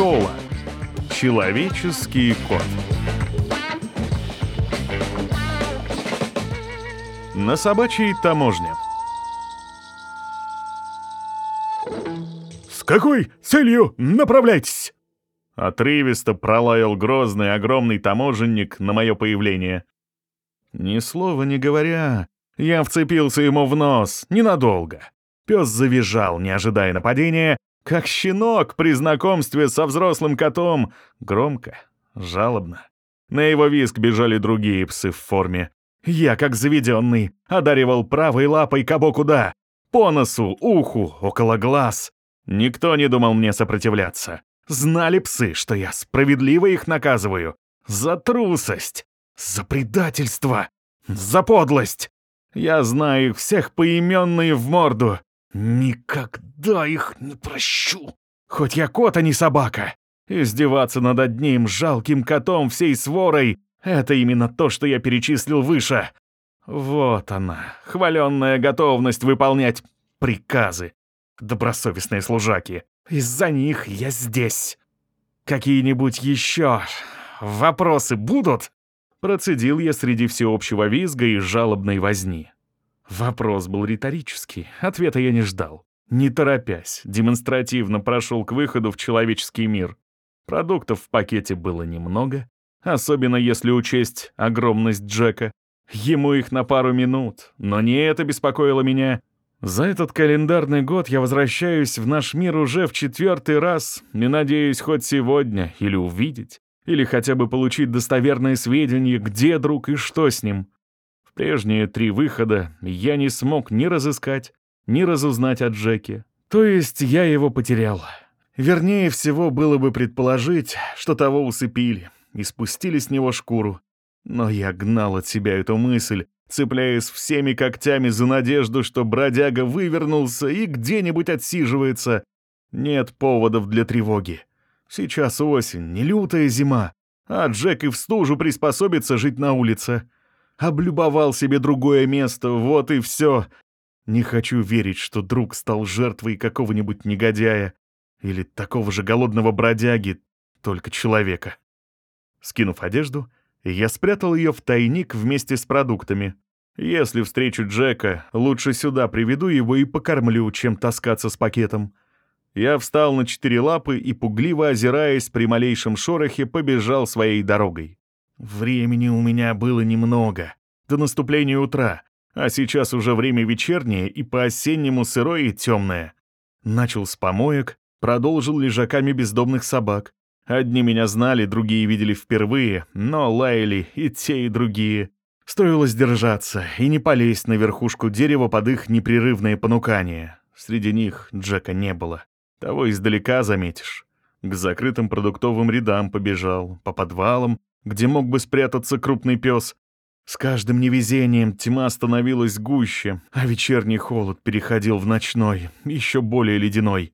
Соло. Человеческий кот. На собачьей таможне. «С какой целью направляйтесь?» Отрывисто пролаял грозный огромный таможенник на мое появление. Ни слова не говоря, я вцепился ему в нос ненадолго. Пес завизжал, не ожидая нападения, как щенок при знакомстве со взрослым котом, громко, жалобно. На его виск бежали другие псы в форме. Я, как заведенный, одаривал правой лапой кого куда. По носу, уху, около глаз. Никто не думал мне сопротивляться. Знали псы, что я справедливо их наказываю. За трусость, за предательство, за подлость. Я знаю их всех поименно и в морду. Никогда их не прощу. Хоть я кот, а не собака. Издеваться над одним жалким котом всей сворой — это именно то, что я перечислил выше. Вот она, хваленная готовность выполнять приказы. Добросовестные служаки. Из-за них я здесь. Какие-нибудь еще вопросы будут? Процедил я среди всеобщего визга и жалобной возни. Вопрос был риторический, ответа я не ждал. Не торопясь, демонстративно прошел к выходу в человеческий мир. Продуктов в пакете было немного, особенно если учесть огромность Джека. Ему их на пару минут, но не это беспокоило меня. За этот календарный год я возвращаюсь в наш мир уже в четвертый раз и надеюсь хоть сегодня или увидеть, или хотя бы получить достоверные сведения, где друг и что с ним. В прежние три выхода я не смог ни разыскать, ни разузнать о Джеке. То есть я его потерял. Вернее всего было бы предположить, что того усыпили и спустили с него шкуру. Но я гнал от себя эту мысль, цепляясь всеми когтями за надежду, что бродяга вывернулся и где-нибудь отсиживается. Нет поводов для тревоги. Сейчас осень, не лютая зима, а Джек и в стужу приспособится жить на улице. Облюбовал себе другое место, вот и все. Не хочу верить, что друг стал жертвой какого-нибудь негодяя или такого же голодного бродяги, только человека. Скинув одежду, я спрятал ее в тайник вместе с продуктами. Если встречу Джека, лучше сюда приведу его и покормлю, чем таскаться с пакетом. Я встал на четыре лапы и, пугливо озираясь при малейшем шорохе, побежал своей дорогой. Времени у меня было немного, до наступления утра, а сейчас уже время вечернее и по-осеннему сырое и темное. Начал с помоек, продолжил лежаками бездомных собак. Одни меня знали, другие видели впервые, но лаяли и те, и другие. Стоило сдержаться и не полезть на верхушку дерева под их непрерывное понукание. Среди них Джека не было. Того издалека заметишь. К закрытым продуктовым рядам побежал, по подвалам, где мог бы спрятаться крупный пес. С каждым невезением тьма становилась гуще, а вечерний холод переходил в ночной, еще более ледяной.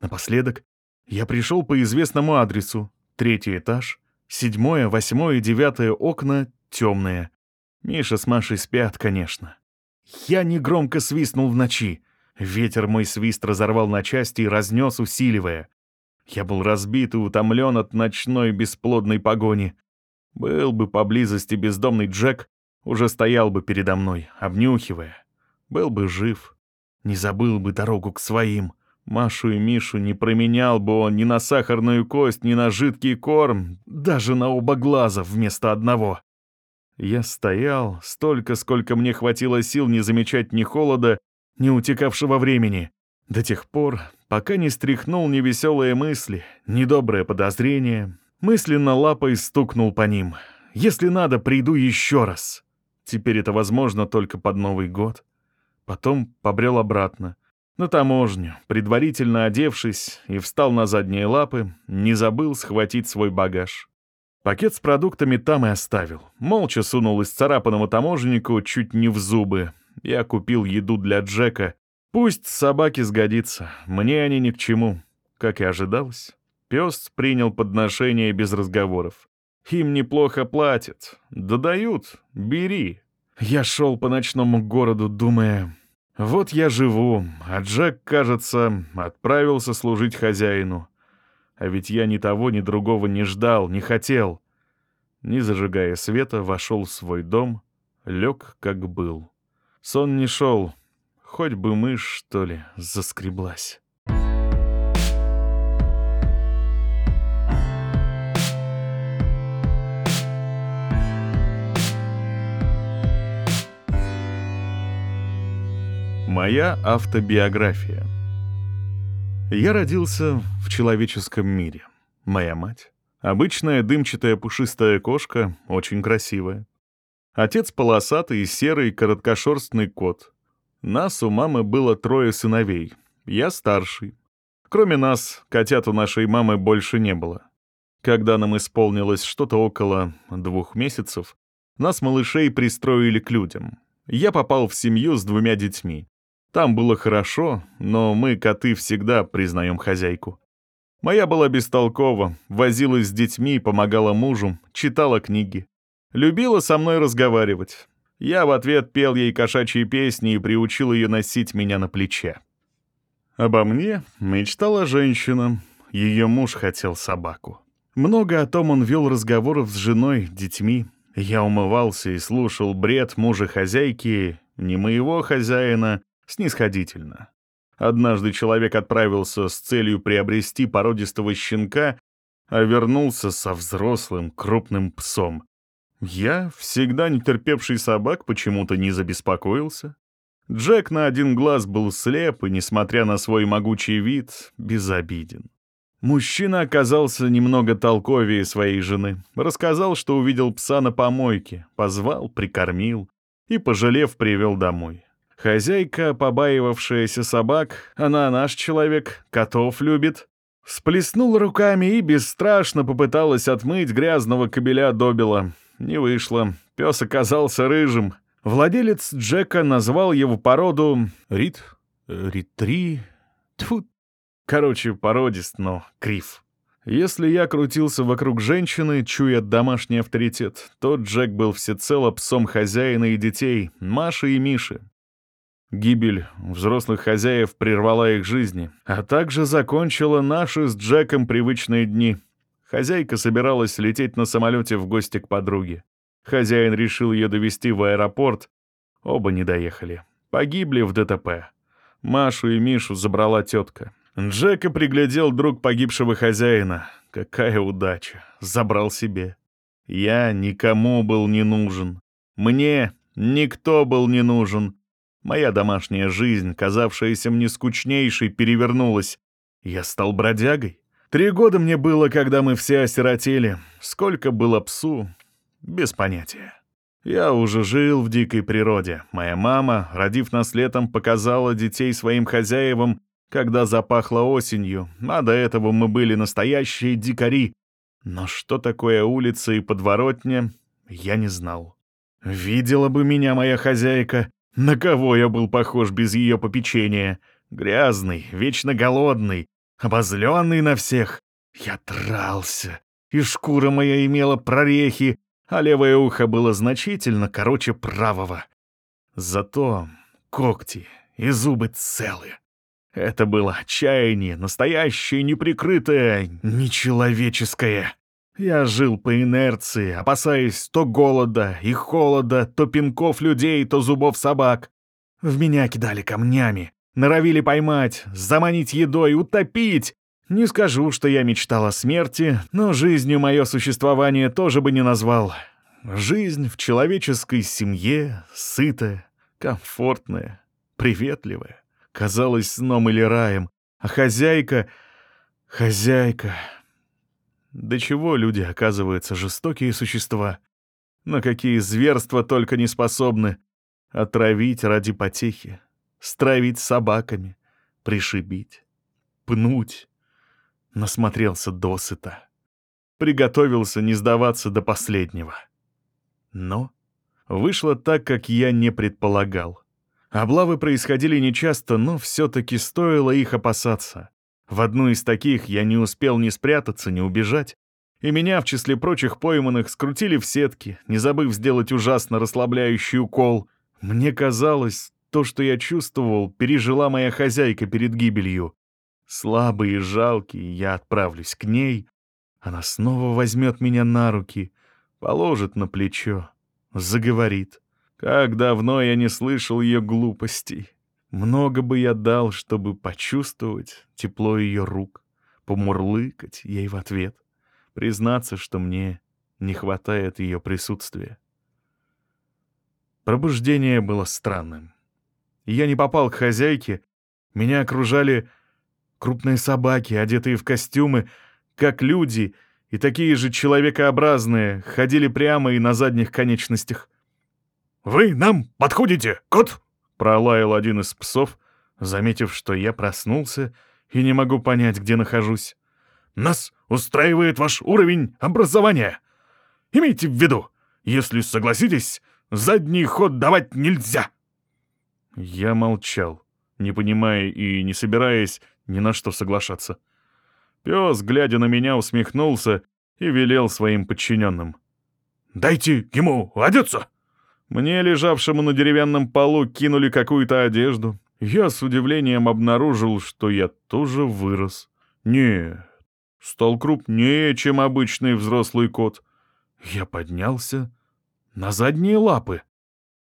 Напоследок я пришел по известному адресу. Третий этаж, седьмое, восьмое девятое окна темные. Миша с Машей спят, конечно. Я негромко свистнул в ночи. Ветер мой свист разорвал на части и разнес, усиливая. Я был разбит и утомлен от ночной бесплодной погони. Был бы поблизости бездомный Джек, уже стоял бы передо мной, обнюхивая. Был бы жив, не забыл бы дорогу к своим. Машу и Мишу не променял бы он ни на сахарную кость, ни на жидкий корм, даже на оба глаза вместо одного. Я стоял столько, сколько мне хватило сил не замечать ни холода, не утекавшего времени, до тех пор, пока не стряхнул невеселые мысли, недоброе подозрение, мысленно лапой стукнул по ним. Если надо, приду еще раз. Теперь это возможно только под Новый год. Потом побрел обратно. На таможню, предварительно одевшись, и встал на задние лапы, не забыл схватить свой багаж. Пакет с продуктами там и оставил. Молча сунул из таможеннику чуть не в зубы, я купил еду для Джека. Пусть собаке сгодится, мне они ни к чему. Как и ожидалось, пес принял подношение без разговоров. Им неплохо платят. Да дают, бери. Я шел по ночному городу, думая, вот я живу, а Джек, кажется, отправился служить хозяину. А ведь я ни того, ни другого не ждал, не хотел. Не зажигая света, вошел в свой дом, лег, как был. Сон не шел, хоть бы мышь, что ли, заскреблась. Моя автобиография. Я родился в человеческом мире. Моя мать — обычная дымчатая пушистая кошка, очень красивая. Отец полосатый, серый, короткошерстный кот. Нас у мамы было трое сыновей. Я старший. Кроме нас, котят у нашей мамы больше не было. Когда нам исполнилось что-то около двух месяцев, нас, малышей, пристроили к людям. Я попал в семью с двумя детьми. Там было хорошо, но мы, коты, всегда признаем хозяйку. Моя была бестолкова, возилась с детьми, помогала мужу, читала книги. Любила со мной разговаривать. Я в ответ пел ей кошачьи песни и приучил ее носить меня на плече. Обо мне мечтала женщина. Ее муж хотел собаку. Много о том он вел разговоров с женой, детьми. Я умывался и слушал бред мужа хозяйки, не моего хозяина, снисходительно. Однажды человек отправился с целью приобрести породистого щенка, а вернулся со взрослым крупным псом. Я, всегда не терпевший собак, почему-то не забеспокоился. Джек на один глаз был слеп и, несмотря на свой могучий вид, безобиден. Мужчина оказался немного толковее своей жены. Рассказал, что увидел пса на помойке, позвал, прикормил и, пожалев, привел домой. Хозяйка, побаивавшаяся собак, она наш человек, котов любит, сплеснула руками и бесстрашно попыталась отмыть грязного кобеля добила. Не вышло. Пес оказался рыжим. Владелец Джека назвал его породу Рит... Ритри... Тьфу. Короче, породист, но крив. Если я крутился вокруг женщины, чуя домашний авторитет, то Джек был всецело псом хозяина и детей, Маши и Миши. Гибель взрослых хозяев прервала их жизни, а также закончила наши с Джеком привычные дни. Хозяйка собиралась лететь на самолете в гости к подруге. Хозяин решил ее довести в аэропорт. Оба не доехали. Погибли в ДТП. Машу и Мишу забрала тетка. Джека приглядел друг погибшего хозяина. Какая удача. Забрал себе. Я никому был не нужен. Мне никто был не нужен. Моя домашняя жизнь, казавшаяся мне скучнейшей, перевернулась. Я стал бродягой. Три года мне было, когда мы все осиротели. Сколько было псу? Без понятия. Я уже жил в дикой природе. Моя мама, родив нас летом, показала детей своим хозяевам, когда запахло осенью, а до этого мы были настоящие дикари. Но что такое улица и подворотня, я не знал. Видела бы меня моя хозяйка, на кого я был похож без ее попечения? Грязный, вечно голодный, обозленный на всех. Я трался, и шкура моя имела прорехи, а левое ухо было значительно короче правого. Зато когти и зубы целы. Это было отчаяние, настоящее, неприкрытое, нечеловеческое. Я жил по инерции, опасаясь то голода и холода, то пинков людей, то зубов собак. В меня кидали камнями, норовили поймать, заманить едой, утопить. Не скажу, что я мечтал о смерти, но жизнью мое существование тоже бы не назвал. Жизнь в человеческой семье, сытая, комфортная, приветливая. Казалась сном или раем, а хозяйка... Хозяйка... До чего люди, оказываются, жестокие существа. На какие зверства только не способны. Отравить ради потехи, стравить собаками, пришибить, пнуть. Насмотрелся досыта. Приготовился не сдаваться до последнего. Но вышло так, как я не предполагал. Облавы происходили нечасто, но все-таки стоило их опасаться. В одну из таких я не успел ни спрятаться, ни убежать, и меня в числе прочих пойманных скрутили в сетки, не забыв сделать ужасно расслабляющий укол. Мне казалось, то, что я чувствовал, пережила моя хозяйка перед гибелью. Слабый и жалкий, я отправлюсь к ней. Она снова возьмет меня на руки, положит на плечо, заговорит. Как давно я не слышал ее глупостей. Много бы я дал, чтобы почувствовать тепло ее рук, помурлыкать ей в ответ, признаться, что мне не хватает ее присутствия. Пробуждение было странным. Я не попал к хозяйке, меня окружали крупные собаки, одетые в костюмы, как люди, и такие же человекообразные, ходили прямо и на задних конечностях. «Вы нам подходите, кот?» — пролаял один из псов, заметив, что я проснулся и не могу понять, где нахожусь. «Нас устраивает ваш уровень образования. Имейте в виду, если согласитесь, задний ход давать нельзя!» Я молчал, не понимая и не собираясь ни на что соглашаться. Пес, глядя на меня, усмехнулся и велел своим подчиненным. «Дайте ему одеться!» Мне, лежавшему на деревянном полу, кинули какую-то одежду. Я с удивлением обнаружил, что я тоже вырос. Нет, стал крупнее, чем обычный взрослый кот. Я поднялся на задние лапы.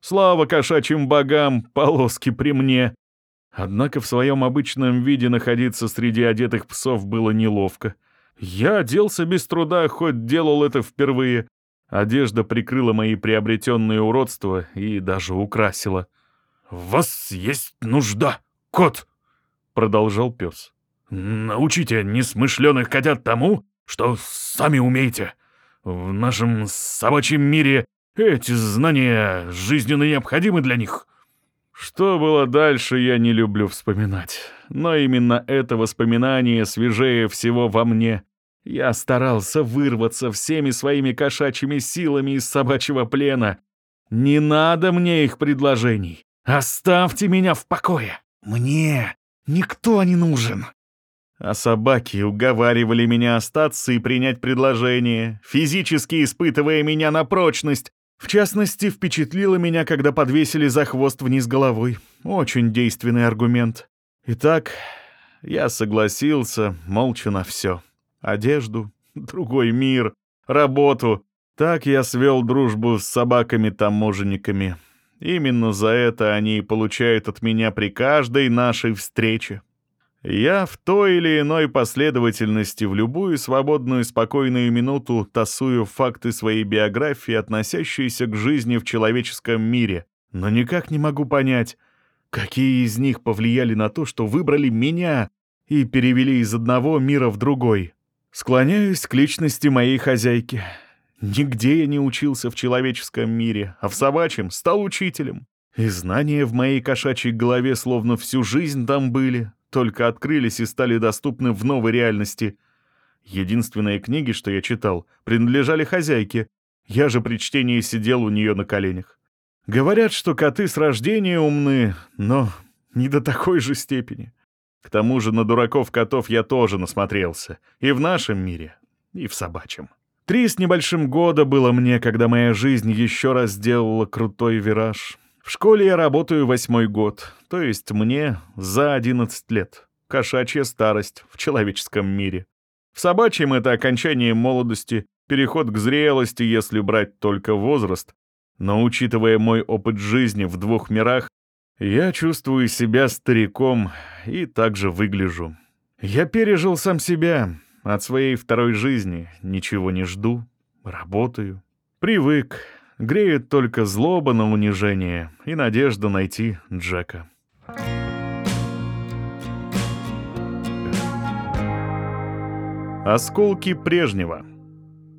Слава кошачьим богам, полоски при мне. Однако в своем обычном виде находиться среди одетых псов было неловко. Я оделся без труда, хоть делал это впервые. Одежда прикрыла мои приобретенные уродства и даже украсила. «В вас есть нужда, кот!» — продолжал пес. «Научите несмышленых котят тому, что сами умеете. В нашем собачьем мире эти знания жизненно необходимы для них». Что было дальше, я не люблю вспоминать. Но именно это воспоминание свежее всего во мне. Я старался вырваться всеми своими кошачьими силами из собачьего плена. Не надо мне их предложений. Оставьте меня в покое. Мне никто не нужен. А собаки уговаривали меня остаться и принять предложение, физически испытывая меня на прочность, в частности, впечатлило меня, когда подвесили за хвост вниз головой. Очень действенный аргумент. Итак, я согласился молча на все. Одежду, другой мир, работу. Так я свел дружбу с собаками-таможенниками. Именно за это они получают от меня при каждой нашей встрече. Я в той или иной последовательности в любую свободную спокойную минуту тасую факты своей биографии, относящиеся к жизни в человеческом мире, но никак не могу понять, какие из них повлияли на то, что выбрали меня и перевели из одного мира в другой. Склоняюсь к личности моей хозяйки. Нигде я не учился в человеческом мире, а в собачьем стал учителем. И знания в моей кошачьей голове словно всю жизнь там были, только открылись и стали доступны в новой реальности. Единственные книги, что я читал, принадлежали хозяйке. Я же при чтении сидел у нее на коленях. Говорят, что коты с рождения умны, но не до такой же степени. К тому же на дураков-котов я тоже насмотрелся. И в нашем мире, и в собачьем. Три с небольшим года было мне, когда моя жизнь еще раз сделала крутой вираж. В школе я работаю восьмой год, то есть мне за 11 лет. Кошачья старость в человеческом мире. В собачьем это окончание молодости, переход к зрелости, если брать только возраст. Но учитывая мой опыт жизни в двух мирах, я чувствую себя стариком и также выгляжу. Я пережил сам себя, от своей второй жизни ничего не жду, работаю. Привык, Греет только злоба на унижение и надежда найти Джека. Осколки прежнего.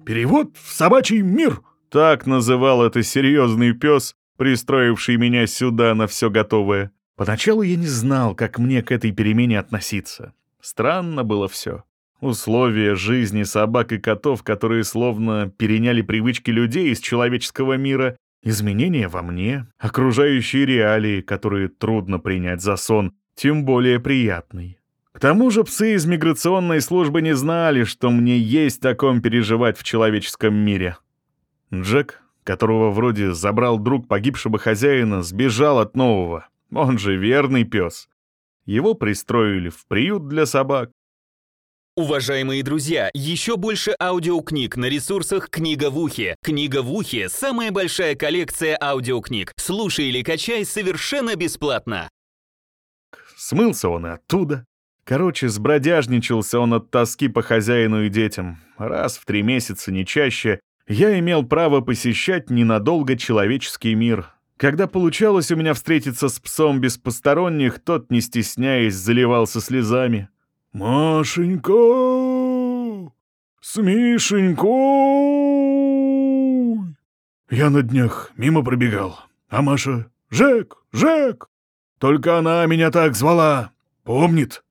«Перевод в собачий мир!» Так называл это серьезный пес, пристроивший меня сюда на все готовое. Поначалу я не знал, как мне к этой перемене относиться. Странно было все. Условия жизни собак и котов, которые словно переняли привычки людей из человеческого мира, изменения во мне, окружающие реалии, которые трудно принять за сон, тем более приятный. К тому же псы из миграционной службы не знали, что мне есть о ком переживать в человеческом мире. Джек, которого вроде забрал друг погибшего хозяина, сбежал от нового. Он же верный пес. Его пристроили в приют для собак. Уважаемые друзья, еще больше аудиокниг на ресурсах «Книга в ухе». «Книга в ухе» — самая большая коллекция аудиокниг. Слушай или качай совершенно бесплатно. Смылся он и оттуда. Короче, сбродяжничался он от тоски по хозяину и детям. Раз в три месяца, не чаще, я имел право посещать ненадолго человеческий мир. Когда получалось у меня встретиться с псом без посторонних, тот, не стесняясь, заливался слезами. «Машенька! С Мишенькой!» Я на днях мимо пробегал, а Маша «Жек! Жек!» Только она меня так звала. Помнит?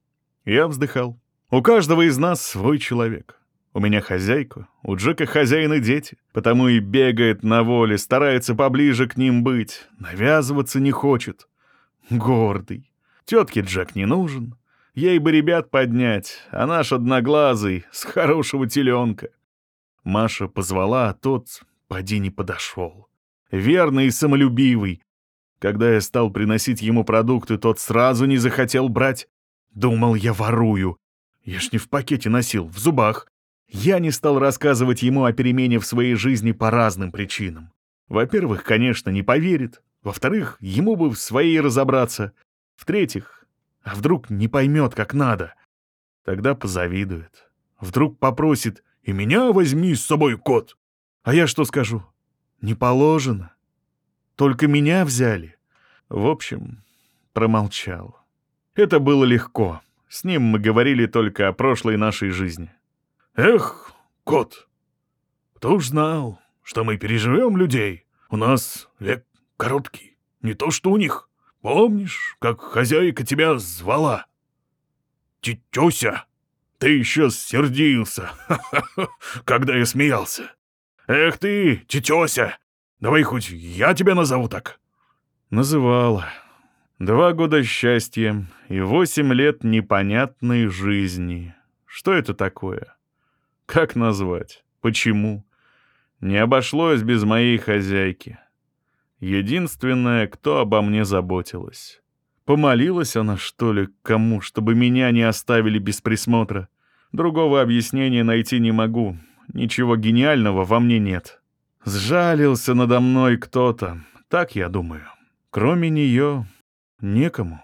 Я вздыхал. У каждого из нас свой человек. У меня хозяйка, у Джека хозяин дети, потому и бегает на воле, старается поближе к ним быть, навязываться не хочет. Гордый. Тетке Джек не нужен. Ей бы ребят поднять, а наш одноглазый с хорошего теленка. Маша позвала, а тот поди не подошел. Верный и самолюбивый. Когда я стал приносить ему продукты, тот сразу не захотел брать. Думал, я ворую. Я ж не в пакете носил, в зубах. Я не стал рассказывать ему о перемене в своей жизни по разным причинам. Во-первых, конечно, не поверит. Во-вторых, ему бы в своей разобраться. В-третьих, а вдруг не поймет, как надо? Тогда позавидует. Вдруг попросит «И меня возьми с собой, кот!» А я что скажу? Не положено. Только меня взяли. В общем, промолчал. Это было легко. С ним мы говорили только о прошлой нашей жизни. «Эх, кот, кто ж знал, что мы переживем людей? У нас век короткий, не то что у них. Помнишь, как хозяйка тебя звала? Тетюся, ты еще сердился, когда я смеялся. Эх ты, тетюся, давай хоть я тебя назову так». Называла. Два года счастья и восемь лет непонятной жизни. Что это такое? Как назвать? Почему? Не обошлось без моей хозяйки. Единственная, кто обо мне заботилась. Помолилась она, что ли, кому, чтобы меня не оставили без присмотра? Другого объяснения найти не могу. Ничего гениального во мне нет. Сжалился надо мной кто-то, так я думаю. Кроме нее, некому.